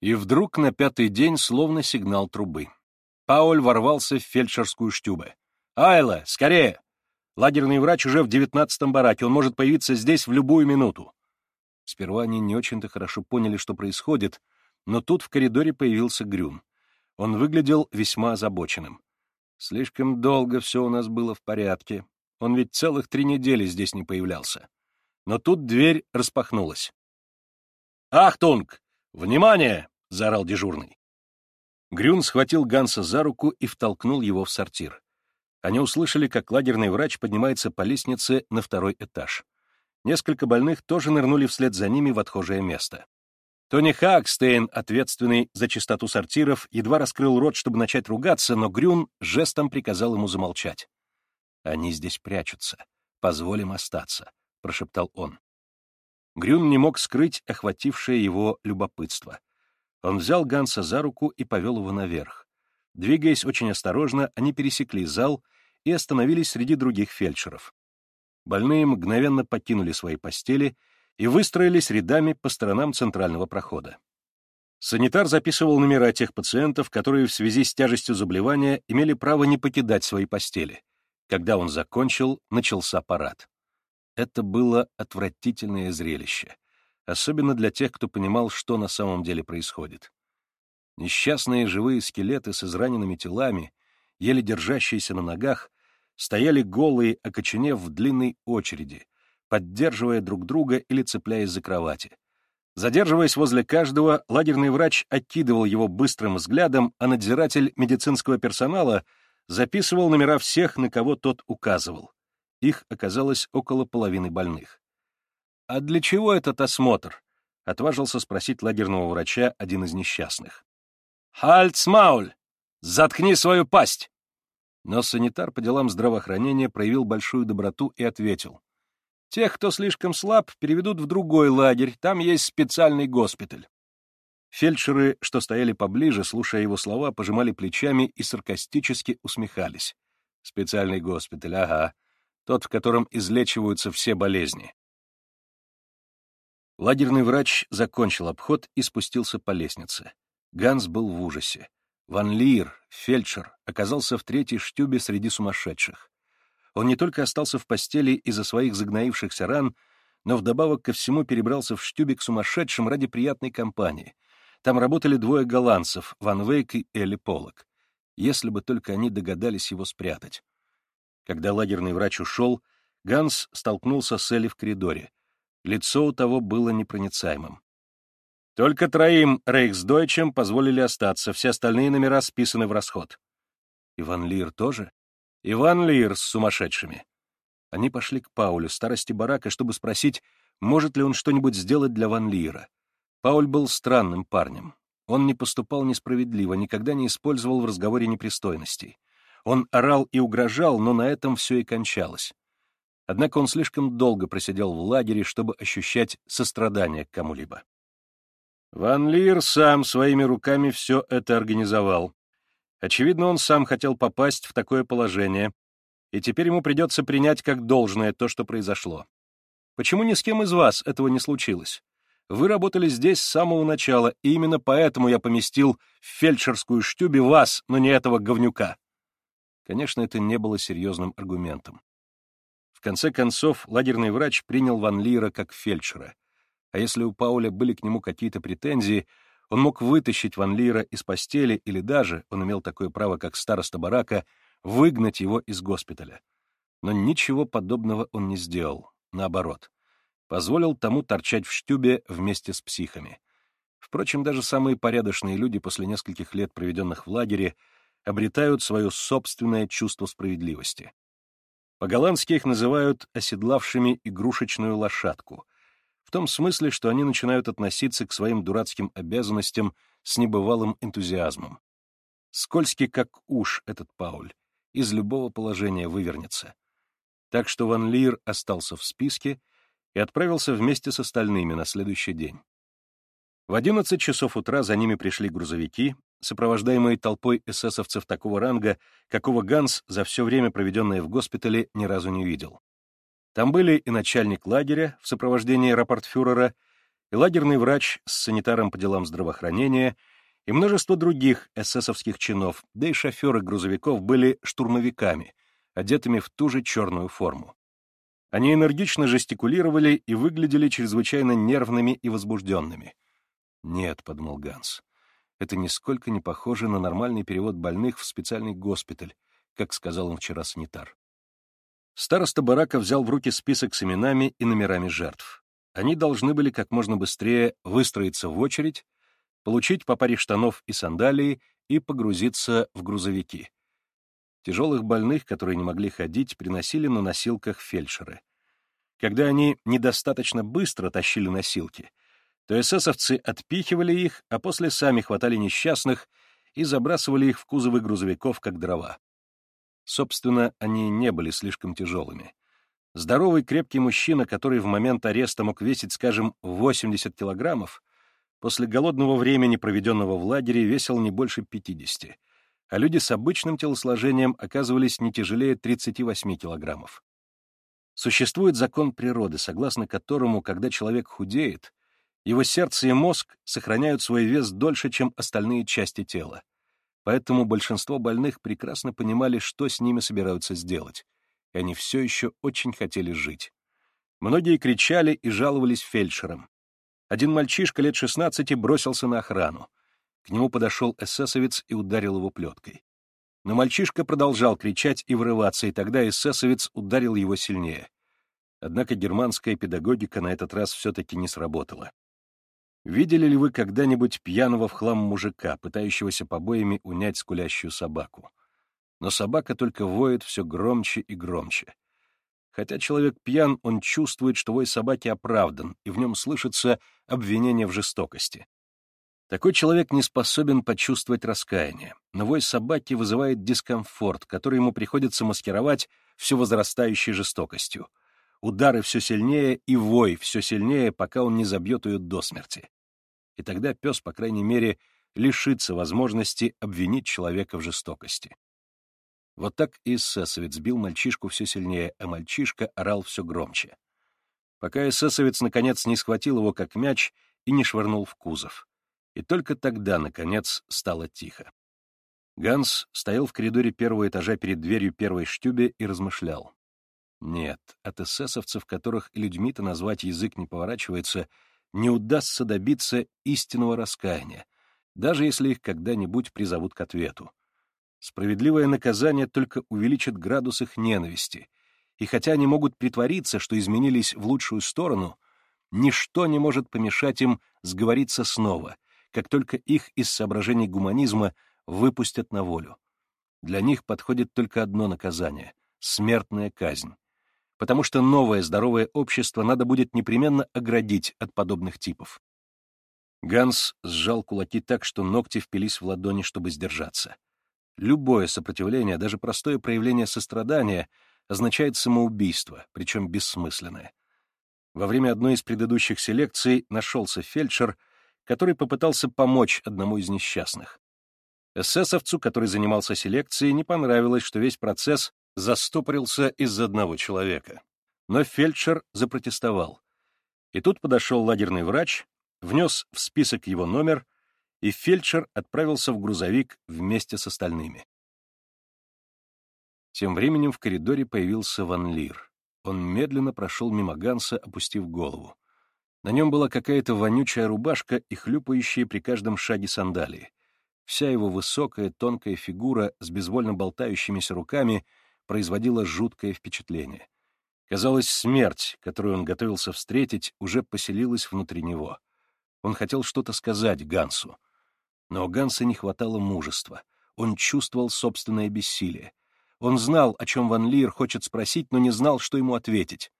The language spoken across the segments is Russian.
И вдруг на пятый день словно сигнал трубы. Пауль ворвался в фельдшерскую штюбе. «Айла, скорее! Лагерный врач уже в девятнадцатом бараке, он может появиться здесь в любую минуту». Сперва они не очень-то хорошо поняли, что происходит, но тут в коридоре появился Грюн. Он выглядел весьма озабоченным. Слишком долго все у нас было в порядке. Он ведь целых три недели здесь не появлялся. Но тут дверь распахнулась. «Achtung! Внимание!» — заорал дежурный. Грюн схватил Ганса за руку и втолкнул его в сортир. Они услышали, как лагерный врач поднимается по лестнице на второй этаж. Несколько больных тоже нырнули вслед за ними в отхожее место. Тони Хагстейн, ответственный за чистоту сортиров, едва раскрыл рот, чтобы начать ругаться, но Грюн жестом приказал ему замолчать. «Они здесь прячутся. Позволим остаться», — прошептал он. Грюн не мог скрыть охватившее его любопытство. Он взял Ганса за руку и повел его наверх. Двигаясь очень осторожно, они пересекли зал и остановились среди других фельдшеров. Больные мгновенно покинули свои постели — и выстроились рядами по сторонам центрального прохода. Санитар записывал номера тех пациентов, которые в связи с тяжестью заболевания имели право не покидать свои постели. Когда он закончил, начался парад. Это было отвратительное зрелище, особенно для тех, кто понимал, что на самом деле происходит. Несчастные живые скелеты с израненными телами, еле держащиеся на ногах, стояли голые, окоченев в длинной очереди, поддерживая друг друга или цепляясь за кровати. Задерживаясь возле каждого, лагерный врач окидывал его быстрым взглядом, а надзиратель медицинского персонала записывал номера всех, на кого тот указывал. Их оказалось около половины больных. «А для чего этот осмотр?» — отважился спросить лагерного врача один из несчастных. «Хальцмауль! Заткни свою пасть!» Но санитар по делам здравоохранения проявил большую доброту и ответил. Тех, кто слишком слаб, переведут в другой лагерь, там есть специальный госпиталь. Фельдшеры, что стояли поближе, слушая его слова, пожимали плечами и саркастически усмехались. Специальный госпиталь, ага. Тот, в котором излечиваются все болезни. Лагерный врач закончил обход и спустился по лестнице. Ганс был в ужасе. Ван Лир, фельдшер, оказался в третьей штюбе среди сумасшедших. Он не только остался в постели из-за своих загноившихся ран, но вдобавок ко всему перебрался в штюбик сумасшедшим ради приятной компании. Там работали двое голландцев, Ван Вейк и Элли Поллок. Если бы только они догадались его спрятать. Когда лагерный врач ушел, Ганс столкнулся с Элли в коридоре. Лицо у того было непроницаемым. Только троим рейхсдойчем позволили остаться, все остальные номера списаны в расход. Иван Лир тоже? Иван Лир с сумасшедшими. Они пошли к Паулю, старости барака, чтобы спросить, может ли он что-нибудь сделать для Ван Лира. Пауль был странным парнем. Он не поступал несправедливо, никогда не использовал в разговоре непристойностей. Он орал и угрожал, но на этом все и кончалось. Однако он слишком долго просидел в лагере, чтобы ощущать сострадание к кому-либо. Ван Лир сам своими руками все это организовал. Очевидно, он сам хотел попасть в такое положение, и теперь ему придется принять как должное то, что произошло. Почему ни с кем из вас этого не случилось? Вы работали здесь с самого начала, и именно поэтому я поместил в фельдшерскую штюбе вас, но не этого говнюка. Конечно, это не было серьезным аргументом. В конце концов, лагерный врач принял Ван Лира как фельдшера. А если у Пауля были к нему какие-то претензии, он мог вытащить Ван Лира из постели или даже, он имел такое право, как староста барака, выгнать его из госпиталя. Но ничего подобного он не сделал, наоборот. Позволил тому торчать в штюбе вместе с психами. Впрочем, даже самые порядочные люди после нескольких лет, проведенных в лагере, обретают свое собственное чувство справедливости. По-голландски их называют оседлавшими игрушечную лошадку, в том смысле, что они начинают относиться к своим дурацким обязанностям с небывалым энтузиазмом. Скользкий как уж этот Пауль, из любого положения вывернется. Так что Ван Лир остался в списке и отправился вместе с остальными на следующий день. В 11 часов утра за ними пришли грузовики, сопровождаемые толпой эсэсовцев такого ранга, какого Ганс за все время, проведенное в госпитале, ни разу не видел. Там были и начальник лагеря в сопровождении рапортфюрера, и лагерный врач с санитаром по делам здравоохранения, и множество других эсэсовских чинов, да и шоферы грузовиков были штурмовиками, одетыми в ту же черную форму. Они энергично жестикулировали и выглядели чрезвычайно нервными и возбужденными. «Нет», — подумал Ганс, — «это нисколько не похоже на нормальный перевод больных в специальный госпиталь, как сказал он вчера санитар. Староста барака взял в руки список с именами и номерами жертв. Они должны были как можно быстрее выстроиться в очередь, получить по паре штанов и сандалии и погрузиться в грузовики. Тяжелых больных, которые не могли ходить, приносили на носилках фельдшеры. Когда они недостаточно быстро тащили носилки, то эсэсовцы отпихивали их, а после сами хватали несчастных и забрасывали их в кузовы грузовиков, как дрова. Собственно, они не были слишком тяжелыми. Здоровый крепкий мужчина, который в момент ареста мог весить, скажем, 80 килограммов, после голодного времени, проведенного в лагере, весил не больше 50, а люди с обычным телосложением оказывались не тяжелее 38 килограммов. Существует закон природы, согласно которому, когда человек худеет, его сердце и мозг сохраняют свой вес дольше, чем остальные части тела. Поэтому большинство больных прекрасно понимали, что с ними собираются сделать, и они все еще очень хотели жить. Многие кричали и жаловались фельдшерам. Один мальчишка лет 16 бросился на охрану. К нему подошел эсэсовец и ударил его плеткой. Но мальчишка продолжал кричать и врываться, и тогда эсэсовец ударил его сильнее. Однако германская педагогика на этот раз все-таки не сработала. Видели ли вы когда-нибудь пьяного в хлам мужика, пытающегося побоями унять скулящую собаку? Но собака только воет все громче и громче. Хотя человек пьян, он чувствует, что вой собаки оправдан, и в нем слышится обвинение в жестокости. Такой человек не способен почувствовать раскаяние, но вой собаки вызывает дискомфорт, который ему приходится маскировать все возрастающей жестокостью. Удары все сильнее и вой все сильнее, пока он не забьет ее до смерти. И тогда пес, по крайней мере, лишится возможности обвинить человека в жестокости. Вот так и эсэсовец бил мальчишку все сильнее, а мальчишка орал все громче. Пока эсэсовец, наконец, не схватил его как мяч и не швырнул в кузов. И только тогда, наконец, стало тихо. Ганс стоял в коридоре первого этажа перед дверью первой штюбе и размышлял. Нет, от эсэсовцев, которых людьми-то назвать язык не поворачивается, не удастся добиться истинного раскаяния, даже если их когда-нибудь призовут к ответу. Справедливое наказание только увеличит градус их ненависти, и хотя они могут притвориться, что изменились в лучшую сторону, ничто не может помешать им сговориться снова, как только их из соображений гуманизма выпустят на волю. Для них подходит только одно наказание — смертная казнь. Потому что новое здоровое общество надо будет непременно оградить от подобных типов. Ганс сжал кулаки так, что ногти впились в ладони, чтобы сдержаться. Любое сопротивление, даже простое проявление сострадания, означает самоубийство, причем бессмысленное. Во время одной из предыдущих селекций нашелся фельдшер, который попытался помочь одному из несчастных. Эсэсовцу, который занимался селекцией, не понравилось, что весь процесс застопорился из-за одного человека. Но фельдшер запротестовал. И тут подошел лагерный врач, внес в список его номер — и фельдшер отправился в грузовик вместе с остальными. Тем временем в коридоре появился Ван Лир. Он медленно прошел мимо Ганса, опустив голову. На нем была какая-то вонючая рубашка и хлюпающие при каждом шаге сандалии. Вся его высокая, тонкая фигура с безвольно болтающимися руками производила жуткое впечатление. Казалось, смерть, которую он готовился встретить, уже поселилась внутри него. Он хотел что-то сказать Гансу, но у Ганса не хватало мужества. Он чувствовал собственное бессилие. Он знал, о чем Ван Лир хочет спросить, но не знал, что ему ответить.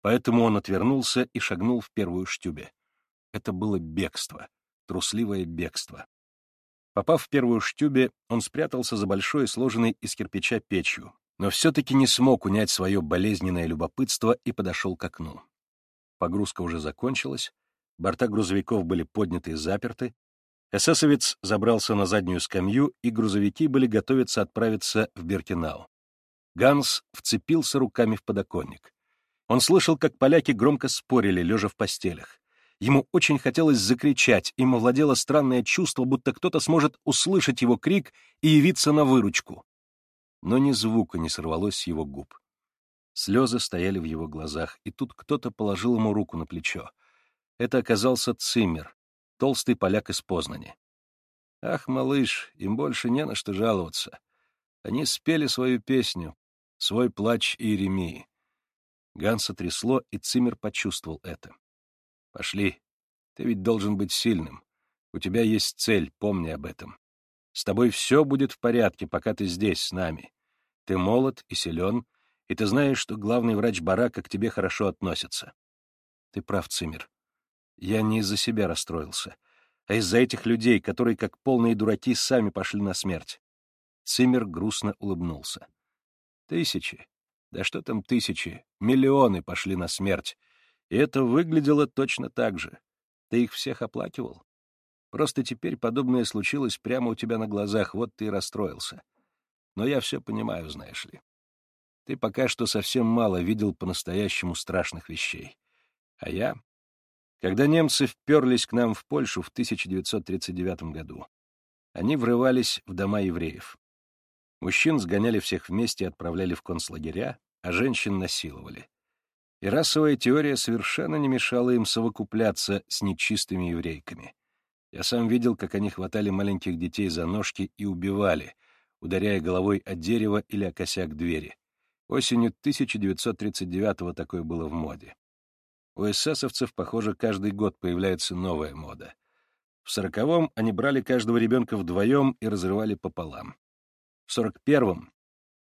Поэтому он отвернулся и шагнул в первую штюбе. Это было бегство, трусливое бегство. Попав в первую штюбе, он спрятался за большой, сложенной из кирпича печью, но все-таки не смог унять свое болезненное любопытство и подошел к окну. Погрузка уже закончилась, борта грузовиков были подняты и заперты, Эсэсовец забрался на заднюю скамью, и грузовики были готовиться отправиться в Бертинау. Ганс вцепился руками в подоконник. Он слышал, как поляки громко спорили, лежа в постелях. Ему очень хотелось закричать, им овладело странное чувство, будто кто-то сможет услышать его крик и явиться на выручку. Но ни звука не сорвалось с его губ. Слезы стояли в его глазах, и тут кто-то положил ему руку на плечо. Это оказался Циммер, толстый поляк из Познани. Ах, малыш, им больше не на что жаловаться. Они спели свою песню, свой плач Иеремии. Ганса трясло, и Циммер почувствовал это. Пошли. Ты ведь должен быть сильным. У тебя есть цель, помни об этом. С тобой все будет в порядке, пока ты здесь, с нами. Ты молод и силен, и ты знаешь, что главный врач барака к тебе хорошо относится. Ты прав, Циммер. Я не из-за себя расстроился, а из-за этих людей, которые, как полные дураки, сами пошли на смерть. Циммер грустно улыбнулся. Тысячи, да что там тысячи, миллионы пошли на смерть, и это выглядело точно так же. Ты их всех оплакивал? Просто теперь подобное случилось прямо у тебя на глазах, вот ты и расстроился. Но я все понимаю, знаешь ли. Ты пока что совсем мало видел по-настоящему страшных вещей. А я... Когда немцы вперлись к нам в Польшу в 1939 году, они врывались в дома евреев. Мужчин сгоняли всех вместе и отправляли в концлагеря, а женщин насиловали и расовая теория совершенно не мешала им совокупляться с нечистыми еврейками. Я сам видел, как они хватали маленьких детей за ножки и убивали, ударяя головой о дерево или о косяк двери. Осенью 1939-го такое было в моде. У эсэсовцев, похоже, каждый год появляется новая мода. В сороковом они брали каждого ребенка вдвоем и разрывали пополам. В сорок первом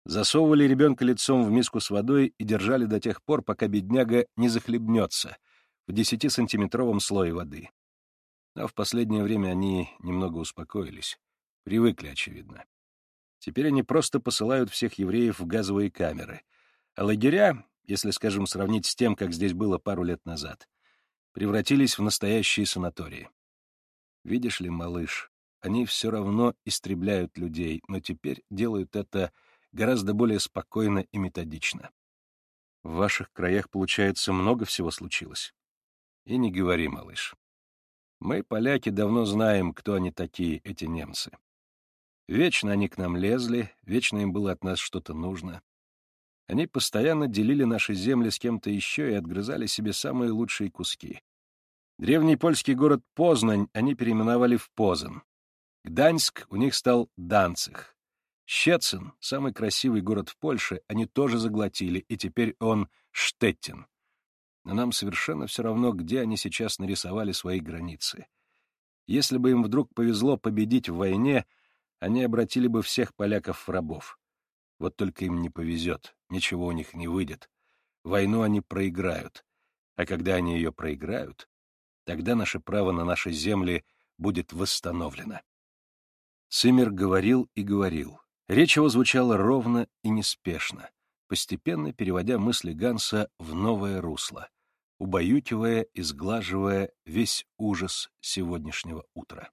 засовывали ребенка лицом в миску с водой и держали до тех пор, пока бедняга не захлебнется в десятисантиметровом слое воды. Но в последнее время они немного успокоились. Привыкли, очевидно. Теперь они просто посылают всех евреев в газовые камеры. А лагеря, если, скажем, сравнить с тем, как здесь было пару лет назад, превратились в настоящие санатории. Видишь ли, малыш, они все равно истребляют людей, но теперь делают это гораздо более спокойно и методично. В ваших краях, получается, много всего случилось? И не говори, малыш. Мы, поляки, давно знаем, кто они такие, эти немцы. Вечно они к нам лезли, вечно им было от нас что-то нужно. Они постоянно делили наши земли с кем-то еще и отгрызали себе самые лучшие куски. Древний польский город Познань они переименовали в Позан. Гданьск у них стал Данцих, Щецин, самый красивый город в Польше, они тоже заглотили, и теперь он Штеттин. Но нам совершенно все равно, где они сейчас нарисовали свои границы. Если бы им вдруг повезло победить в войне, они обратили бы всех поляков в рабов. Вот только им не повезет, ничего у них не выйдет. Войну они проиграют. А когда они ее проиграют, тогда наше право на наши земли будет восстановлено. Сымер говорил и говорил. Речь его звучала ровно и неспешно, постепенно переводя мысли Ганса в новое русло, убаюкивая и сглаживая весь ужас сегодняшнего утра.